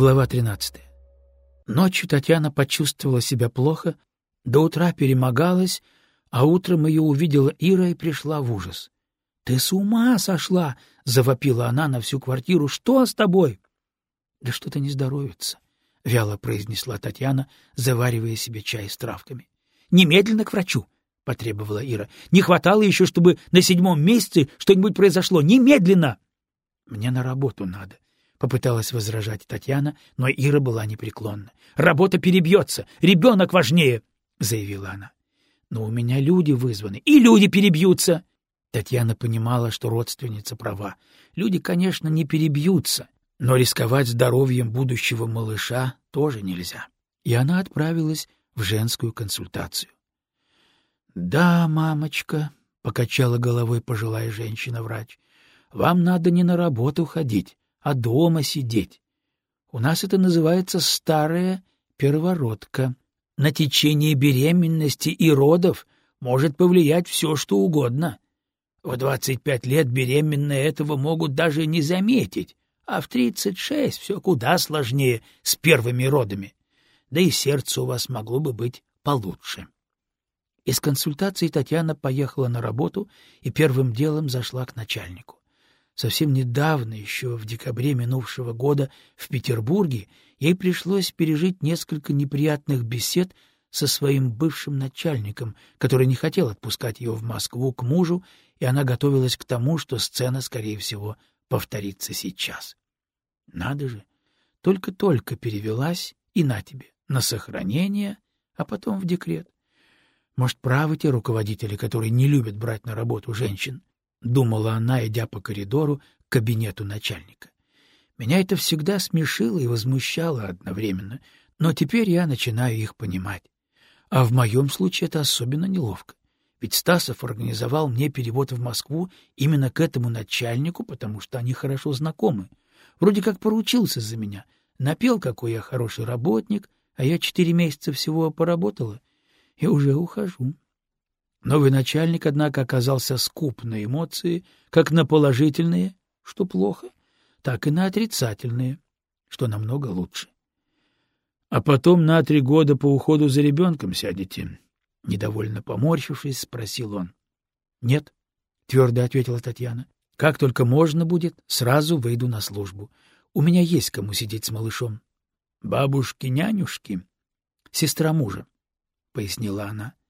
Глава 13. Ночью Татьяна почувствовала себя плохо, до утра перемогалась, а утром ее увидела Ира и пришла в ужас. — Ты с ума сошла! — завопила она на всю квартиру. — Что с тобой? — Да что-то не здоровится, — вяло произнесла Татьяна, заваривая себе чай с травками. — Немедленно к врачу! — потребовала Ира. — Не хватало еще, чтобы на седьмом месяце что-нибудь произошло. Немедленно! — Мне на работу надо, — попыталась возражать Татьяна, но Ира была непреклонна. — Работа перебьется, ребенок важнее, — заявила она. — Но у меня люди вызваны, и люди перебьются. Татьяна понимала, что родственница права. Люди, конечно, не перебьются, но рисковать здоровьем будущего малыша тоже нельзя. И она отправилась в женскую консультацию. — Да, мамочка, — покачала головой пожилая женщина-врач, — вам надо не на работу ходить, а дома сидеть. У нас это называется старая первородка. На течение беременности и родов может повлиять все, что угодно. В двадцать пять лет беременные этого могут даже не заметить, а в тридцать шесть все куда сложнее с первыми родами. Да и сердце у вас могло бы быть получше. Из консультации Татьяна поехала на работу и первым делом зашла к начальнику. Совсем недавно, еще в декабре минувшего года, в Петербурге, ей пришлось пережить несколько неприятных бесед со своим бывшим начальником, который не хотел отпускать ее в Москву к мужу, и она готовилась к тому, что сцена, скорее всего, повторится сейчас. Надо же, только-только перевелась, и на тебе, на сохранение, а потом в декрет. Может, правы те руководители, которые не любят брать на работу женщин? — думала она, идя по коридору к кабинету начальника. Меня это всегда смешило и возмущало одновременно, но теперь я начинаю их понимать. А в моем случае это особенно неловко. Ведь Стасов организовал мне перевод в Москву именно к этому начальнику, потому что они хорошо знакомы. Вроде как поручился за меня. Напел, какой я хороший работник, а я четыре месяца всего поработала и уже ухожу. Новый начальник, однако, оказался скуп на эмоции, как на положительные, что плохо, так и на отрицательные, что намного лучше. — А потом на три года по уходу за ребенком сядете? — недовольно поморщившись, спросил он. — Нет, — твердо ответила Татьяна. — Как только можно будет, сразу выйду на службу. У меня есть кому сидеть с малышом. — Бабушки-нянюшки? — Сестра мужа, — пояснила она. —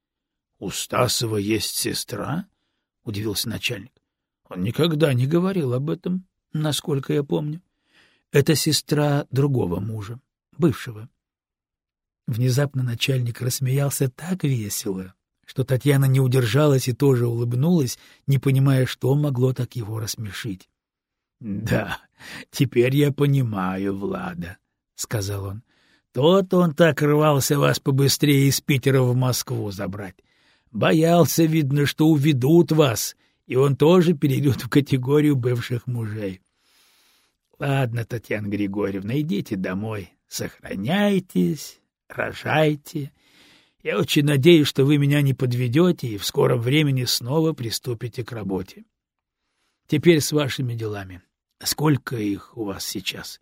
У Стасова есть сестра? — удивился начальник. — Он никогда не говорил об этом, насколько я помню. Это сестра другого мужа, бывшего. Внезапно начальник рассмеялся так весело, что Татьяна не удержалась и тоже улыбнулась, не понимая, что могло так его рассмешить. — Да, теперь я понимаю Влада, — сказал он. — Тот он так рвался вас побыстрее из Питера в Москву забрать. Боялся, видно, что уведут вас, и он тоже перейдет в категорию бывших мужей. Ладно, Татьяна Григорьевна, идите домой, сохраняйтесь, рожайте. Я очень надеюсь, что вы меня не подведете и в скором времени снова приступите к работе. Теперь с вашими делами. Сколько их у вас сейчас?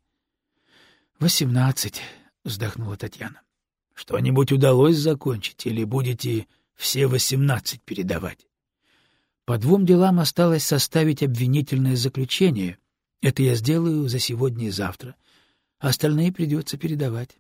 — Восемнадцать, — вздохнула Татьяна. — Что-нибудь удалось закончить или будете все восемнадцать передавать. По двум делам осталось составить обвинительное заключение. Это я сделаю за сегодня и завтра. Остальные придется передавать.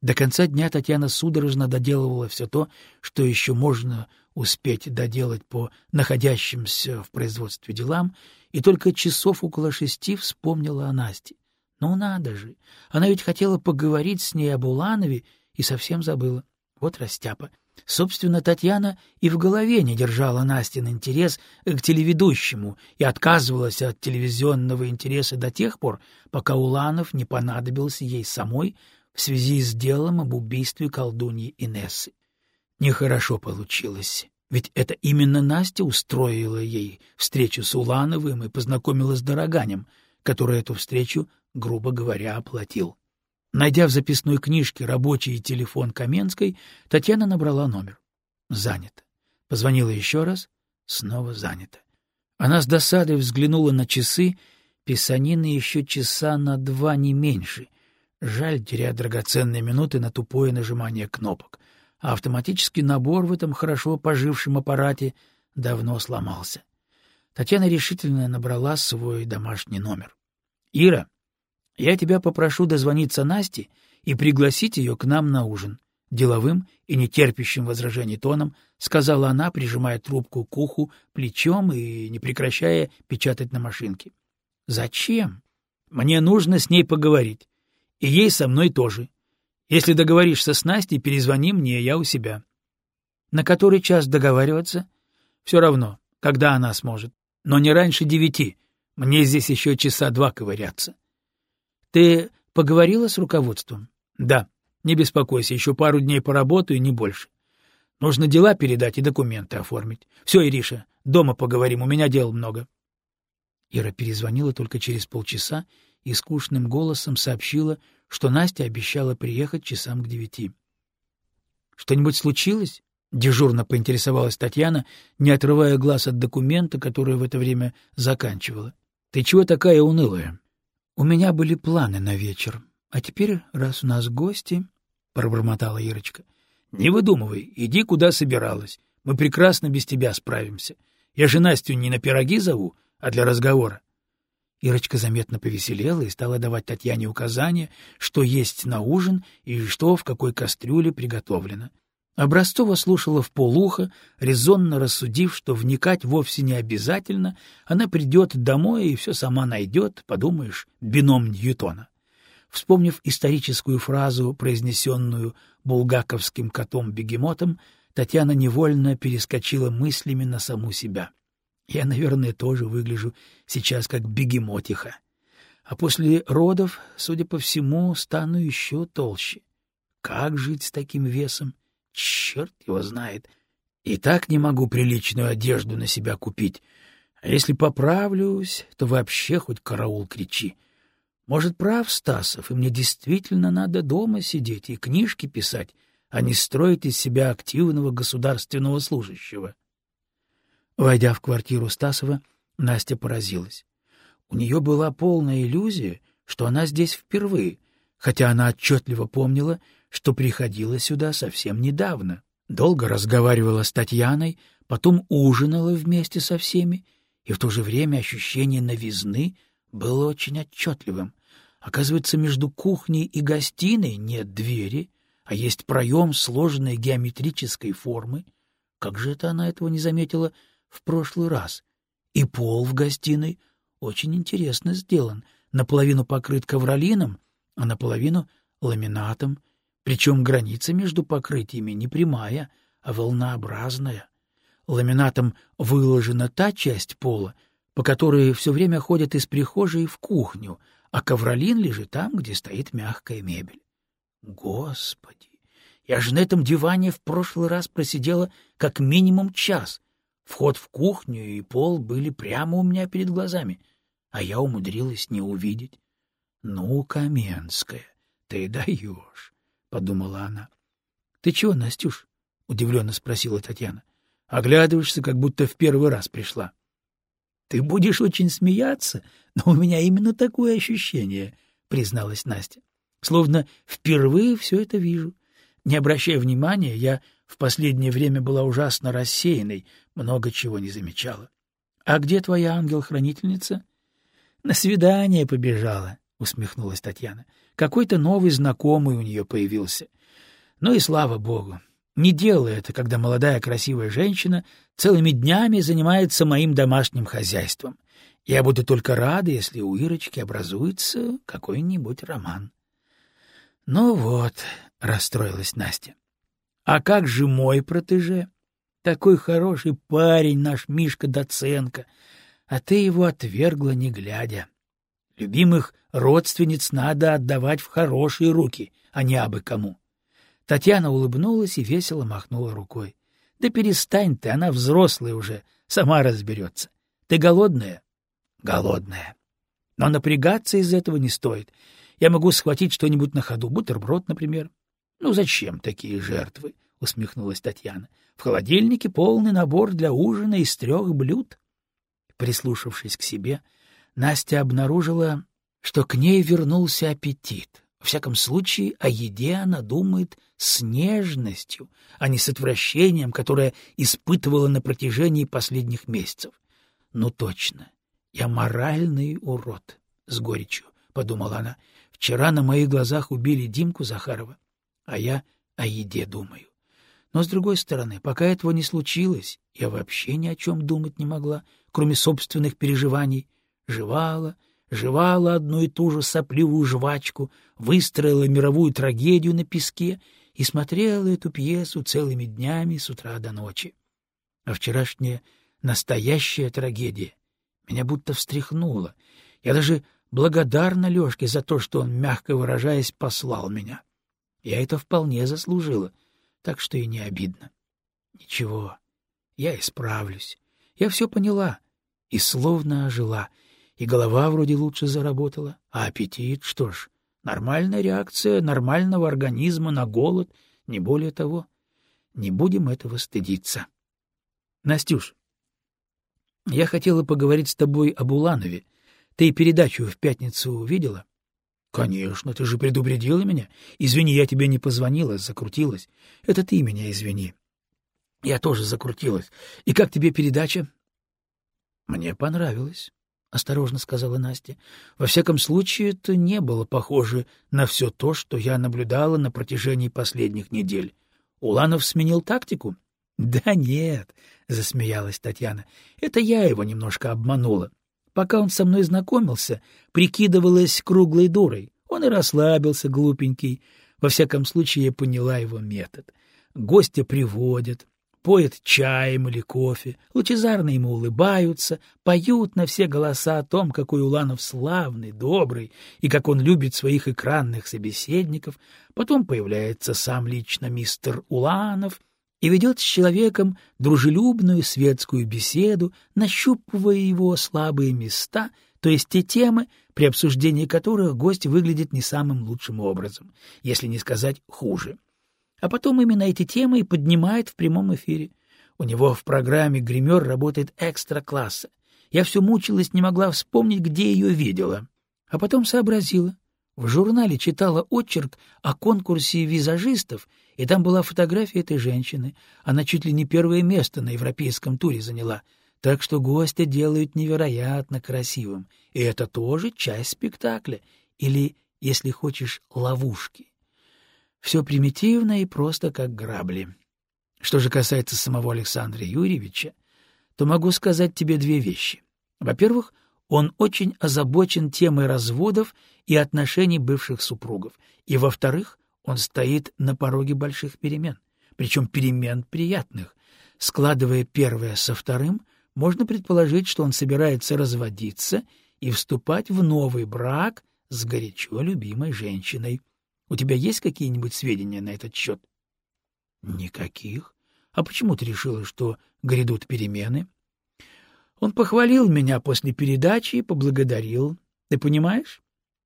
До конца дня Татьяна судорожно доделывала все то, что еще можно успеть доделать по находящимся в производстве делам, и только часов около шести вспомнила о Насте. Ну надо же! Она ведь хотела поговорить с ней об Уланове и совсем забыла. Вот растяпа. Собственно, Татьяна и в голове не держала Настин интерес к телеведущему и отказывалась от телевизионного интереса до тех пор, пока Уланов не понадобился ей самой в связи с делом об убийстве колдуньи Инессы. Нехорошо получилось, ведь это именно Настя устроила ей встречу с Улановым и познакомила с Дороганем, который эту встречу, грубо говоря, оплатил. Найдя в записной книжке рабочий телефон Каменской, Татьяна набрала номер. Занято. Позвонила еще раз. Снова занято. Она с досадой взглянула на часы. Писанины еще часа на два, не меньше. Жаль терять драгоценные минуты на тупое нажимание кнопок, а автоматический набор в этом хорошо пожившем аппарате давно сломался. Татьяна решительно набрала свой домашний номер. — Ира, я тебя попрошу дозвониться Насте и пригласить ее к нам на ужин. Деловым и нетерпящим возражений тоном сказала она, прижимая трубку к уху плечом и не прекращая печатать на машинке. — Зачем? Мне нужно с ней поговорить. И ей со мной тоже. Если договоришься с Настей, перезвони мне, я у себя. На который час договариваться? Все равно, когда она сможет. Но не раньше девяти. Мне здесь еще часа два ковыряться. Ты поговорила с руководством? Да. Не беспокойся, еще пару дней поработаю, не больше. Нужно дела передать и документы оформить. Все, Ириша, дома поговорим, у меня дел много. Ира перезвонила только через полчаса и скучным голосом сообщила, что Настя обещала приехать часам к девяти. — Что-нибудь случилось? — дежурно поинтересовалась Татьяна, не отрывая глаз от документа, который в это время заканчивала. — Ты чего такая унылая? — У меня были планы на вечер, а теперь, раз у нас гости... — пробормотала Ирочка. — Не выдумывай, иди куда собиралась. Мы прекрасно без тебя справимся. Я же Настю не на пироги зову, а для разговора. Ирочка заметно повеселела и стала давать Татьяне указания, что есть на ужин и что в какой кастрюле приготовлено. Образцова слушала в полухо, резонно рассудив, что вникать вовсе не обязательно, она придет домой и все сама найдет, подумаешь, бином Ньютона. Вспомнив историческую фразу, произнесенную булгаковским котом-бегемотом, Татьяна невольно перескочила мыслями на саму себя. Я, наверное, тоже выгляжу сейчас как бегемотиха. А после родов, судя по всему, стану еще толще. Как жить с таким весом? Черт его знает. И так не могу приличную одежду на себя купить. А если поправлюсь, то вообще хоть караул кричи. Может, прав Стасов, и мне действительно надо дома сидеть и книжки писать, а не строить из себя активного государственного служащего. Войдя в квартиру Стасова, Настя поразилась. У нее была полная иллюзия, что она здесь впервые, хотя она отчетливо помнила, что приходила сюда совсем недавно. Долго разговаривала с Татьяной, потом ужинала вместе со всеми, и в то же время ощущение новизны было очень отчетливым. Оказывается, между кухней и гостиной нет двери, а есть проем сложной геометрической формы. Как же это она этого не заметила в прошлый раз. И пол в гостиной очень интересно сделан, наполовину покрыт ковролином, а наполовину ламинатом, причем граница между покрытиями не прямая, а волнообразная. Ламинатом выложена та часть пола, по которой все время ходят из прихожей в кухню, а ковролин лежит там, где стоит мягкая мебель. Господи! Я же на этом диване в прошлый раз просидела как минимум час, Вход в кухню и пол были прямо у меня перед глазами, а я умудрилась не увидеть. — Ну, Каменская, ты даешь, — подумала она. — Ты чего, Настюш? — удивленно спросила Татьяна. — Оглядываешься, как будто в первый раз пришла. — Ты будешь очень смеяться, но у меня именно такое ощущение, — призналась Настя. — Словно впервые все это вижу. Не обращая внимания, я в последнее время была ужасно рассеянной, много чего не замечала. — А где твоя ангел-хранительница? — На свидание побежала, — усмехнулась Татьяна. — Какой-то новый знакомый у нее появился. Ну и слава богу. Не делай это, когда молодая красивая женщина целыми днями занимается моим домашним хозяйством. Я буду только рада, если у Ирочки образуется какой-нибудь роман. — Ну вот, — расстроилась Настя. А как же мой протеже? Такой хороший парень наш Мишка Доценко, а ты его отвергла, не глядя. Любимых родственниц надо отдавать в хорошие руки, а не абы кому. Татьяна улыбнулась и весело махнула рукой. — Да перестань ты, она взрослая уже, сама разберется. Ты голодная? — Голодная. Но напрягаться из этого не стоит. Я могу схватить что-нибудь на ходу, бутерброд, например. — Ну зачем такие жертвы? — усмехнулась Татьяна. — В холодильнике полный набор для ужина из трех блюд. Прислушавшись к себе, Настя обнаружила, что к ней вернулся аппетит. Во всяком случае, о еде она думает с нежностью, а не с отвращением, которое испытывала на протяжении последних месяцев. Ну точно, я моральный урод, — с горечью подумала она. Вчера на моих глазах убили Димку Захарова, а я о еде думаю. Но, с другой стороны, пока этого не случилось, я вообще ни о чем думать не могла, кроме собственных переживаний. Жевала, жевала одну и ту же сопливую жвачку, выстроила мировую трагедию на песке и смотрела эту пьесу целыми днями с утра до ночи. А вчерашняя настоящая трагедия меня будто встряхнула. Я даже благодарна Лёшке за то, что он, мягко выражаясь, послал меня. Я это вполне заслужила, так что и не обидно. Ничего, я исправлюсь. Я все поняла и словно ожила, и голова вроде лучше заработала, а аппетит, что ж, нормальная реакция нормального организма на голод, не более того. Не будем этого стыдиться. Настюш, я хотела поговорить с тобой об Уланове. Ты передачу в пятницу увидела? — Конечно, ты же предупредила меня. Извини, я тебе не позвонила, закрутилась. Это ты меня извини. Я тоже закрутилась. И как тебе передача? — Мне понравилось, — осторожно сказала Настя. Во всяком случае, это не было похоже на все то, что я наблюдала на протяжении последних недель. Уланов сменил тактику? — Да нет, — засмеялась Татьяна. — Это я его немножко обманула. Пока он со мной знакомился, прикидывалась круглой дурой. Он и расслабился, глупенький. Во всяком случае, я поняла его метод. Гостя приводят, поят чаем или кофе, лучезарно ему улыбаются, поют на все голоса о том, какой Уланов славный, добрый, и как он любит своих экранных собеседников. Потом появляется сам лично мистер Уланов — и ведет с человеком дружелюбную светскую беседу, нащупывая его слабые места, то есть те темы, при обсуждении которых гость выглядит не самым лучшим образом, если не сказать хуже. А потом именно эти темы и поднимает в прямом эфире. У него в программе «Гример» работает экстра-класса. Я все мучилась, не могла вспомнить, где ее видела. А потом сообразила. В журнале читала очерк о конкурсе визажистов и там была фотография этой женщины. Она чуть ли не первое место на европейском туре заняла. Так что гостя делают невероятно красивым. И это тоже часть спектакля. Или, если хочешь, ловушки. Все примитивно и просто как грабли. Что же касается самого Александра Юрьевича, то могу сказать тебе две вещи. Во-первых, он очень озабочен темой разводов и отношений бывших супругов. И, во-вторых, он стоит на пороге больших перемен, причем перемен приятных. Складывая первое со вторым, можно предположить, что он собирается разводиться и вступать в новый брак с горячо любимой женщиной. У тебя есть какие-нибудь сведения на этот счет? — Никаких. А почему ты решила, что грядут перемены? Он похвалил меня после передачи и поблагодарил. Ты понимаешь?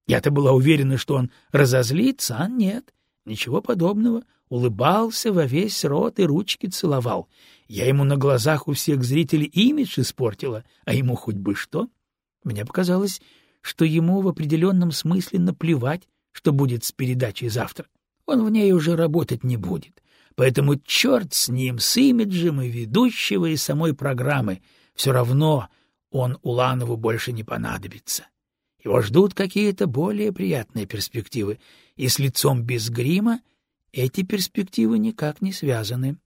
Я-то была уверена, что он разозлится, а нет. Ничего подобного. Улыбался во весь рот и ручки целовал. Я ему на глазах у всех зрителей имидж испортила, а ему хоть бы что. Мне показалось, что ему в определенном смысле наплевать, что будет с передачей завтра. Он в ней уже работать не будет. Поэтому черт с ним, с имиджем и ведущего, и самой программы. Все равно он Уланову больше не понадобится. Его ждут какие-то более приятные перспективы, и с лицом без грима эти перспективы никак не связаны.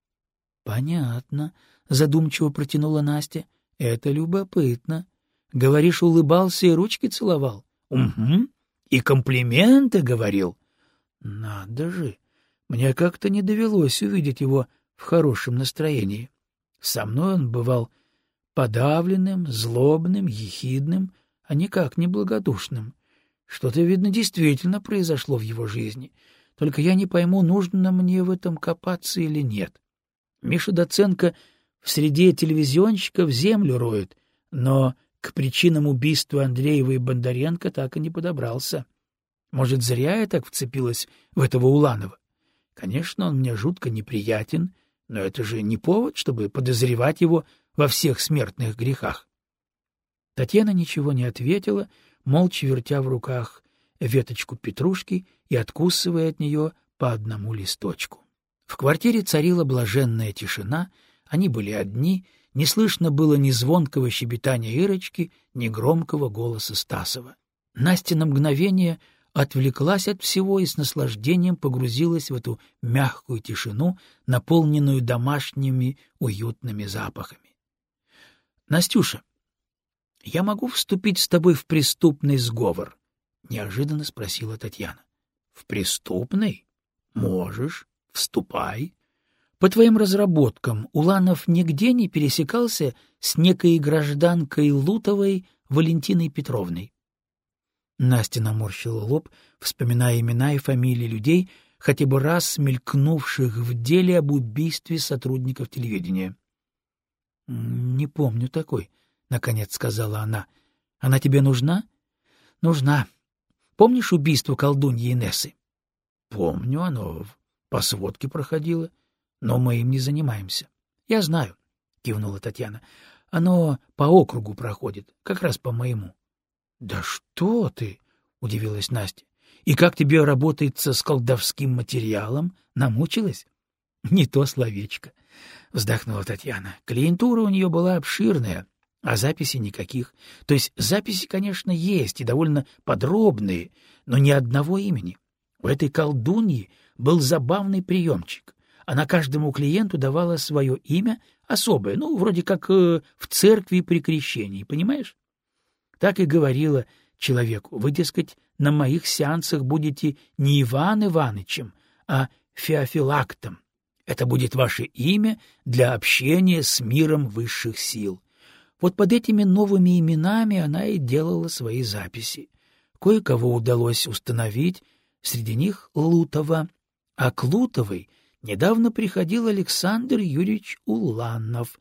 — Понятно, — задумчиво протянула Настя. — Это любопытно. Говоришь, улыбался и ручки целовал? — Угу. И комплименты говорил. — Надо же. Мне как-то не довелось увидеть его в хорошем настроении. Со мной он бывал подавленным, злобным, ехидным, а никак не благодушным. Что-то, видно, действительно произошло в его жизни. Только я не пойму, нужно мне в этом копаться или нет. Миша Доценко в среде телевизионщиков землю роет, но к причинам убийства Андреева и Бондаренко так и не подобрался. Может, зря я так вцепилась в этого Уланова? Конечно, он мне жутко неприятен, но это же не повод, чтобы подозревать его во всех смертных грехах. Татьяна ничего не ответила, молча вертя в руках веточку петрушки и откусывая от нее по одному листочку. В квартире царила блаженная тишина, они были одни, не слышно было ни звонкого щебетания Ирочки, ни громкого голоса Стасова. Настя на мгновение отвлеклась от всего и с наслаждением погрузилась в эту мягкую тишину, наполненную домашними уютными запахами. — Настюша, я могу вступить с тобой в преступный сговор? — неожиданно спросила Татьяна. — В преступный? Можешь, вступай. По твоим разработкам, Уланов нигде не пересекался с некой гражданкой Лутовой Валентиной Петровной. Настя наморщила лоб, вспоминая имена и фамилии людей, хотя бы раз мелькнувших в деле об убийстве сотрудников телевидения. — Не помню такой, — наконец сказала она. — Она тебе нужна? — Нужна. Помнишь убийство колдуньи Инессы? — Помню, оно по сводке проходило, но мы им не занимаемся. — Я знаю, — кивнула Татьяна. — Оно по округу проходит, как раз по моему. — Да что ты! — удивилась Настя. — И как тебе работается с колдовским материалом? Намучилась? — Не то словечко, — вздохнула Татьяна. Клиентура у нее была обширная, а записей никаких. То есть записи, конечно, есть и довольно подробные, но ни одного имени. У этой колдуньи был забавный приемчик. Она каждому клиенту давала свое имя особое, ну, вроде как э, в церкви при крещении, понимаешь? Так и говорила человеку, вы, дескать, на моих сеансах будете не Иван Иванычем, а Феофилактом. Это будет ваше имя для общения с миром высших сил. Вот под этими новыми именами она и делала свои записи. Кое-кого удалось установить, среди них Лутова, а к Лутовой недавно приходил Александр Юрьевич Уланов,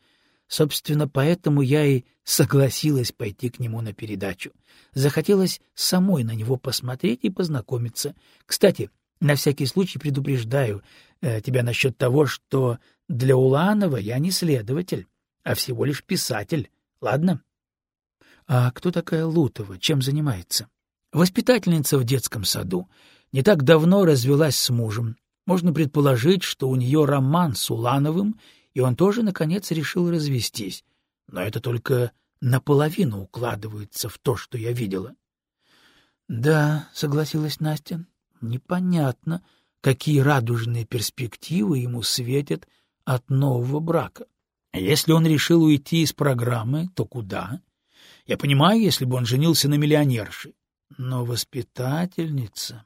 Собственно, поэтому я и согласилась пойти к нему на передачу. Захотелось самой на него посмотреть и познакомиться. Кстати, на всякий случай предупреждаю э, тебя насчет того, что для Уланова я не следователь, а всего лишь писатель. Ладно? А кто такая Лутова? Чем занимается? Воспитательница в детском саду. Не так давно развелась с мужем. Можно предположить, что у нее роман с Улановым и он тоже, наконец, решил развестись. Но это только наполовину укладывается в то, что я видела. — Да, — согласилась Настя, — непонятно, какие радужные перспективы ему светят от нового брака. Если он решил уйти из программы, то куда? Я понимаю, если бы он женился на миллионерше. Но воспитательница...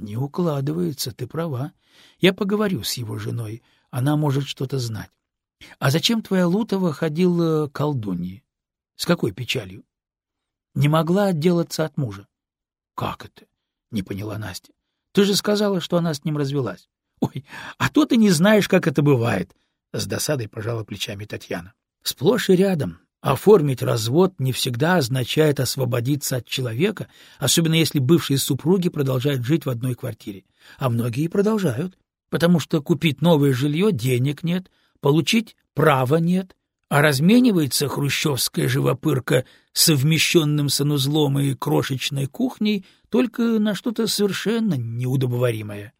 Не укладывается, ты права. Я поговорю с его женой. Она может что-то знать. А зачем твоя Лутова ходила к колдуньи? С какой печалью? Не могла отделаться от мужа. Как это? Не поняла Настя. Ты же сказала, что она с ним развелась. Ой, а то ты не знаешь, как это бывает. С досадой пожала плечами Татьяна. Сплошь и рядом. Оформить развод не всегда означает освободиться от человека, особенно если бывшие супруги продолжают жить в одной квартире. А многие продолжают потому что купить новое жилье денег нет, получить права нет, а разменивается хрущевская живопырка совмещенным санузлом и крошечной кухней только на что-то совершенно неудобоваримое.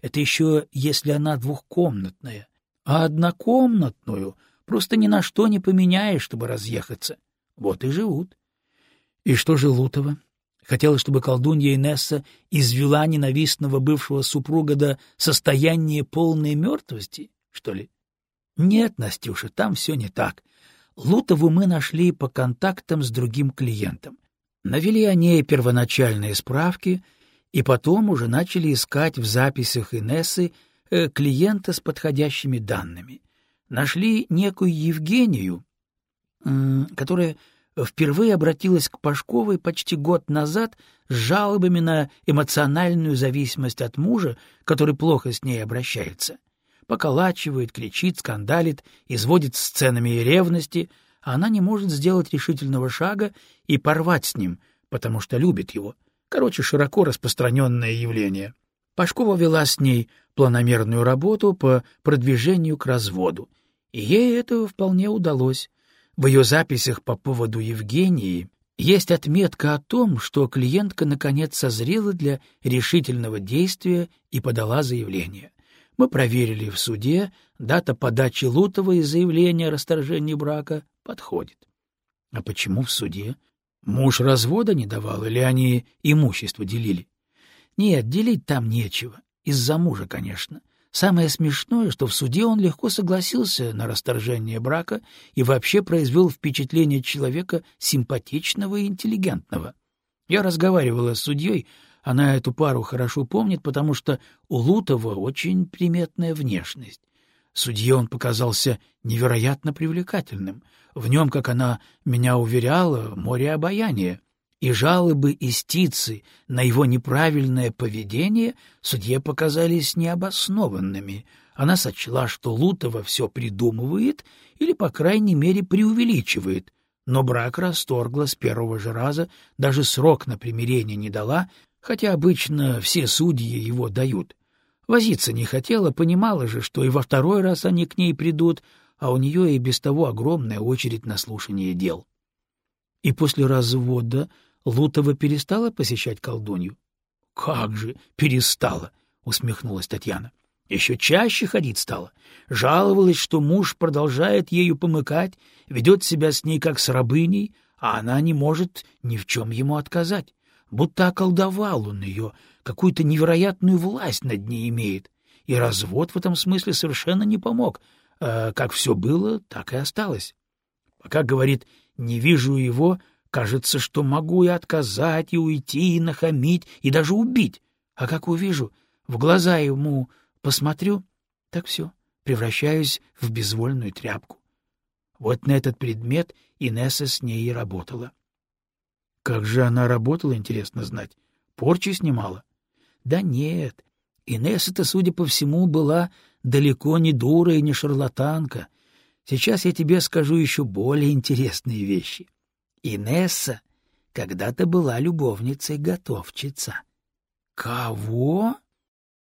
Это еще если она двухкомнатная, а однокомнатную просто ни на что не поменяешь, чтобы разъехаться. Вот и живут. И что же Лутова? Хотела, чтобы колдунья Инесса извела ненавистного бывшего супруга до состояния полной мертвости, что ли? Нет, Настюша, там все не так. Лутову мы нашли по контактам с другим клиентом. Навели о ней первоначальные справки, и потом уже начали искать в записях Инессы э, клиента с подходящими данными. Нашли некую Евгению, которая впервые обратилась к Пашковой почти год назад с жалобами на эмоциональную зависимость от мужа, который плохо с ней обращается. Поколачивает, кричит, скандалит, изводит сценами ревности, а она не может сделать решительного шага и порвать с ним, потому что любит его. Короче, широко распространенное явление. Пашкова вела с ней планомерную работу по продвижению к разводу, и ей это вполне удалось. В ее записях по поводу Евгении Есть отметка о том, что клиентка наконец созрела для решительного действия и подала заявление. Мы проверили в суде, дата подачи Лутова и заявления о расторжении брака подходит. А почему в суде? Муж развода не давал или они имущество делили? Нет, делить там нечего. Из-за мужа, конечно. Самое смешное, что в суде он легко согласился на расторжение брака и вообще произвел впечатление человека симпатичного и интеллигентного. Я разговаривала с судьей, она эту пару хорошо помнит, потому что у Лутова очень приметная внешность. Судье он показался невероятно привлекательным. В нем, как она меня уверяла, море обаяния и жалобы истицы на его неправильное поведение судье показались необоснованными. Она сочла, что Лутова все придумывает или, по крайней мере, преувеличивает, но брак расторгла с первого же раза, даже срок на примирение не дала, хотя обычно все судьи его дают. Возиться не хотела, понимала же, что и во второй раз они к ней придут, а у нее и без того огромная очередь на слушание дел. И после развода Лутова перестала посещать колдунью? — Как же перестала! — усмехнулась Татьяна. — Еще чаще ходить стала. Жаловалась, что муж продолжает ею помыкать, ведет себя с ней как с рабыней, а она не может ни в чем ему отказать. Будто околдовал он ее, какую-то невероятную власть над ней имеет. И развод в этом смысле совершенно не помог. А как все было, так и осталось. Пока, говорит, не вижу его, Кажется, что могу и отказать, и уйти, и нахамить, и даже убить. А как увижу, в глаза ему посмотрю, так все, превращаюсь в безвольную тряпку. Вот на этот предмет Инесса с ней и работала. Как же она работала, интересно знать. Порчи снимала? Да нет, Инесса-то, судя по всему, была далеко не дура и не шарлатанка. Сейчас я тебе скажу еще более интересные вещи. — Инесса когда-то была любовницей готовчица. — Кого?